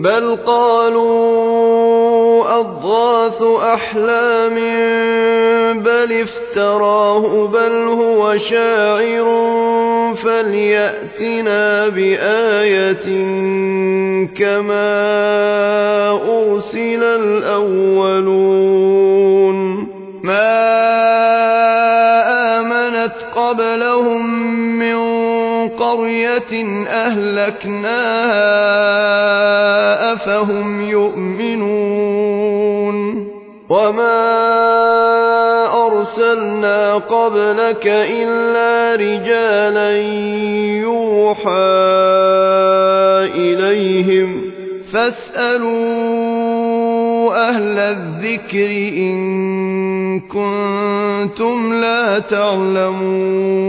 بل قالوا أضغاث أحلام بل افتراه بل هو شاعر فليأتنا بآية كما أرسل الأولون. ما قرية أهلكناها أفهم يؤمنون. وما أرسلنا قبلك إلا رجالا يوحى إليهم فاسألوا أهل الذكر إن كنتم لا تعلمون.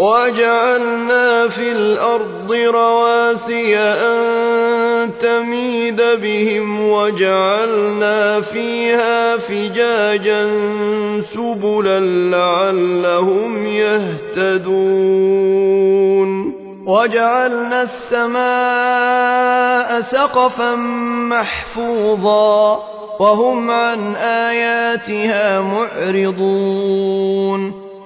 وجعلنا في الأرض رواسي أن تميد بهم وجعلنا فيها فجاجا سبلا لعلهم يهتدون. وجعلنا السماء سقفا محفوظا وهم عن آياتها معرضون.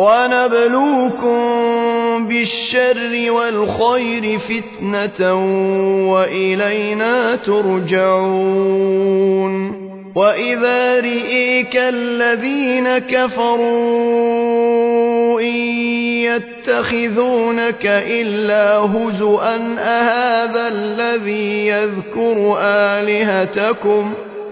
ونبلوكم بالشر والخير فتنة وإلينا ترجعون وإذا رئيك الذين كفروا إن يتخذونك إلا هزؤا أهذا الذي يذكر آلهتكم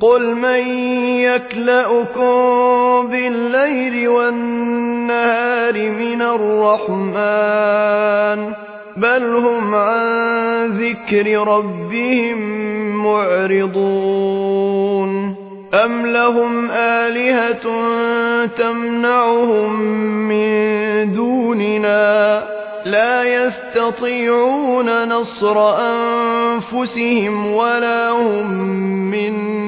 قل من يكلاكم بالليل والنهار من الرحمن بل هم عن ذكر ربهم معرضون أم لهم آلهة تمنعهم من دوننا لا يستطيعون نصر أنفسهم ولا هم منا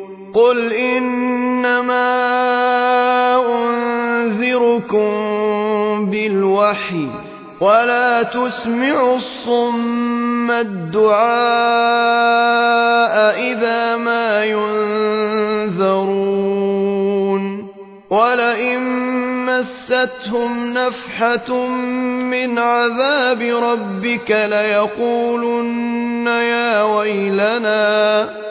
قل إنما أنذركم بالوحي ولا تسمع الصم الدعاء إذا ما ينذرون ولئن مستهم نفحة من عذاب ربك ليقولن يا ويلنا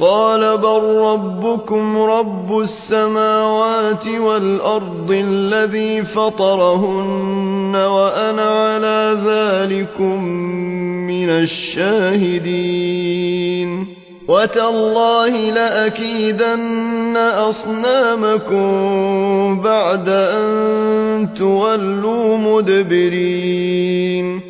قال بل ربكم رب السماوات والأرض الذي فطرهن وأنا على ذلكم من الشاهدين. وتالله لأكيدن أصنامكم بعد أن تولوا مدبرين.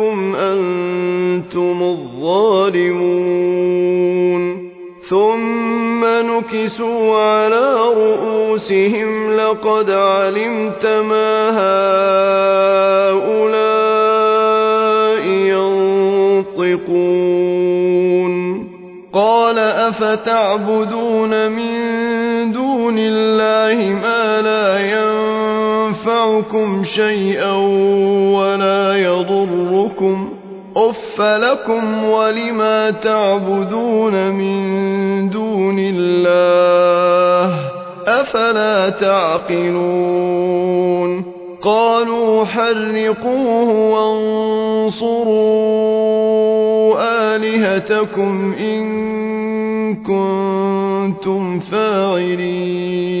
إنكم أنتم الظالمون. ثم نكسوا على رؤوسهم لقد علمت ما هؤلاء ينطقون. قال أفتعبدون من دون الله ما لا ينفعكم شيئا ولا يضركم أف لكم ولما تعبدون من دون الله أفلا تعقلون قالوا حرقوه وانصروا آلهتكم إن كنتم فاعلين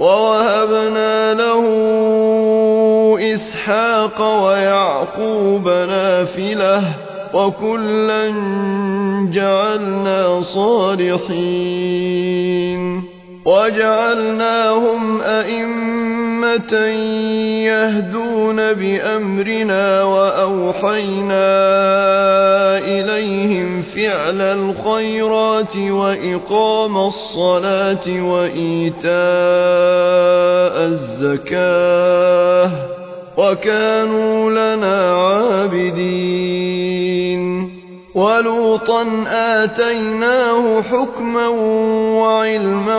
ووهبنا له إسحاق ويعقوب نافلة وكلا جعلنا صالحين. وجعلناهم أئمة يهدون بأمرنا وأوحينا إليهم فعل الخيرات وإقام الصلاة وإيتاء الزكاة وكانوا لنا عابدين ولوطا آتيناه حكما وعلما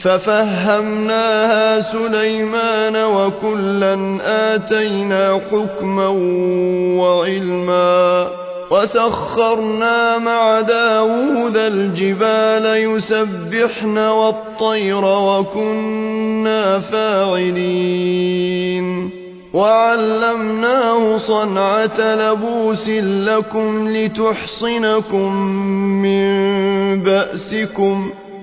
ففهمناها سليمان وكلا آتينا حكما وعلما وسخرنا مع داود الجبال يسبحن والطير وكنا فاعلين وعلمناه صنعة لبوس لكم لتحصنكم من بأسكم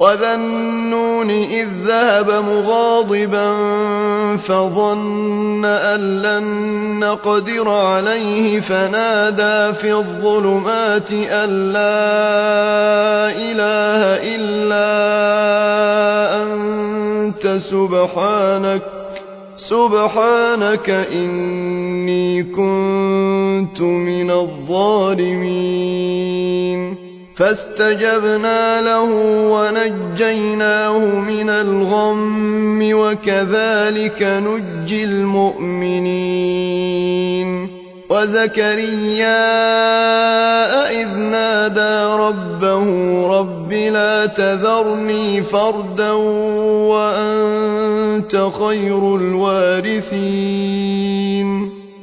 وذا النون إذ ذهب مغاضبا فظن أن لن نقدر عليه فنادى في الظلمات أن لا إله إلا أنت سبحانك سبحانك إني كنت من الظالمين فاستجبنا له ونجيناه من الغم وكذلك نجي المؤمنين. وزكريا إذ نادى ربه رب لا تذرني فردا وأنت خير الوارثين.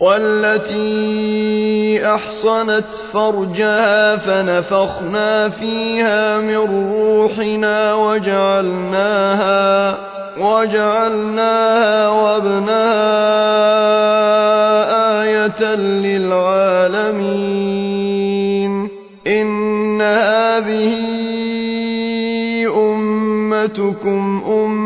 والتي أحصنت فرجها فنفخنا فيها من روحنا وجعلناها وجعلناها وابنها آية للعالمين. إن هذه أمتكم أمة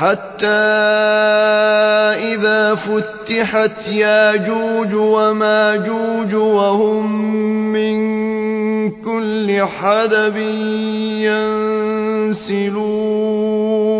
حتى إذا فتحت ياجوج وماجوج وهم من كل حدب ينسلون.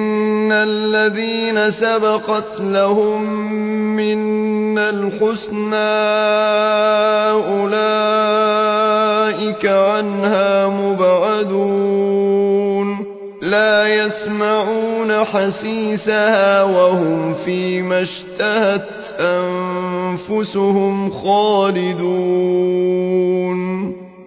الذين سبقت لهم منا الحسنى أولئك عنها مبعدون. لا يسمعون حسيسها وهم فيما اشتهت أنفسهم خالدون.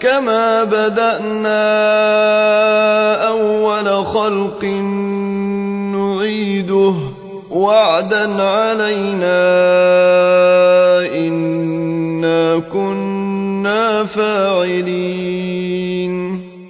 كما بدأنا أول خلق نعيده وعدا علينا إنا كنا فاعلين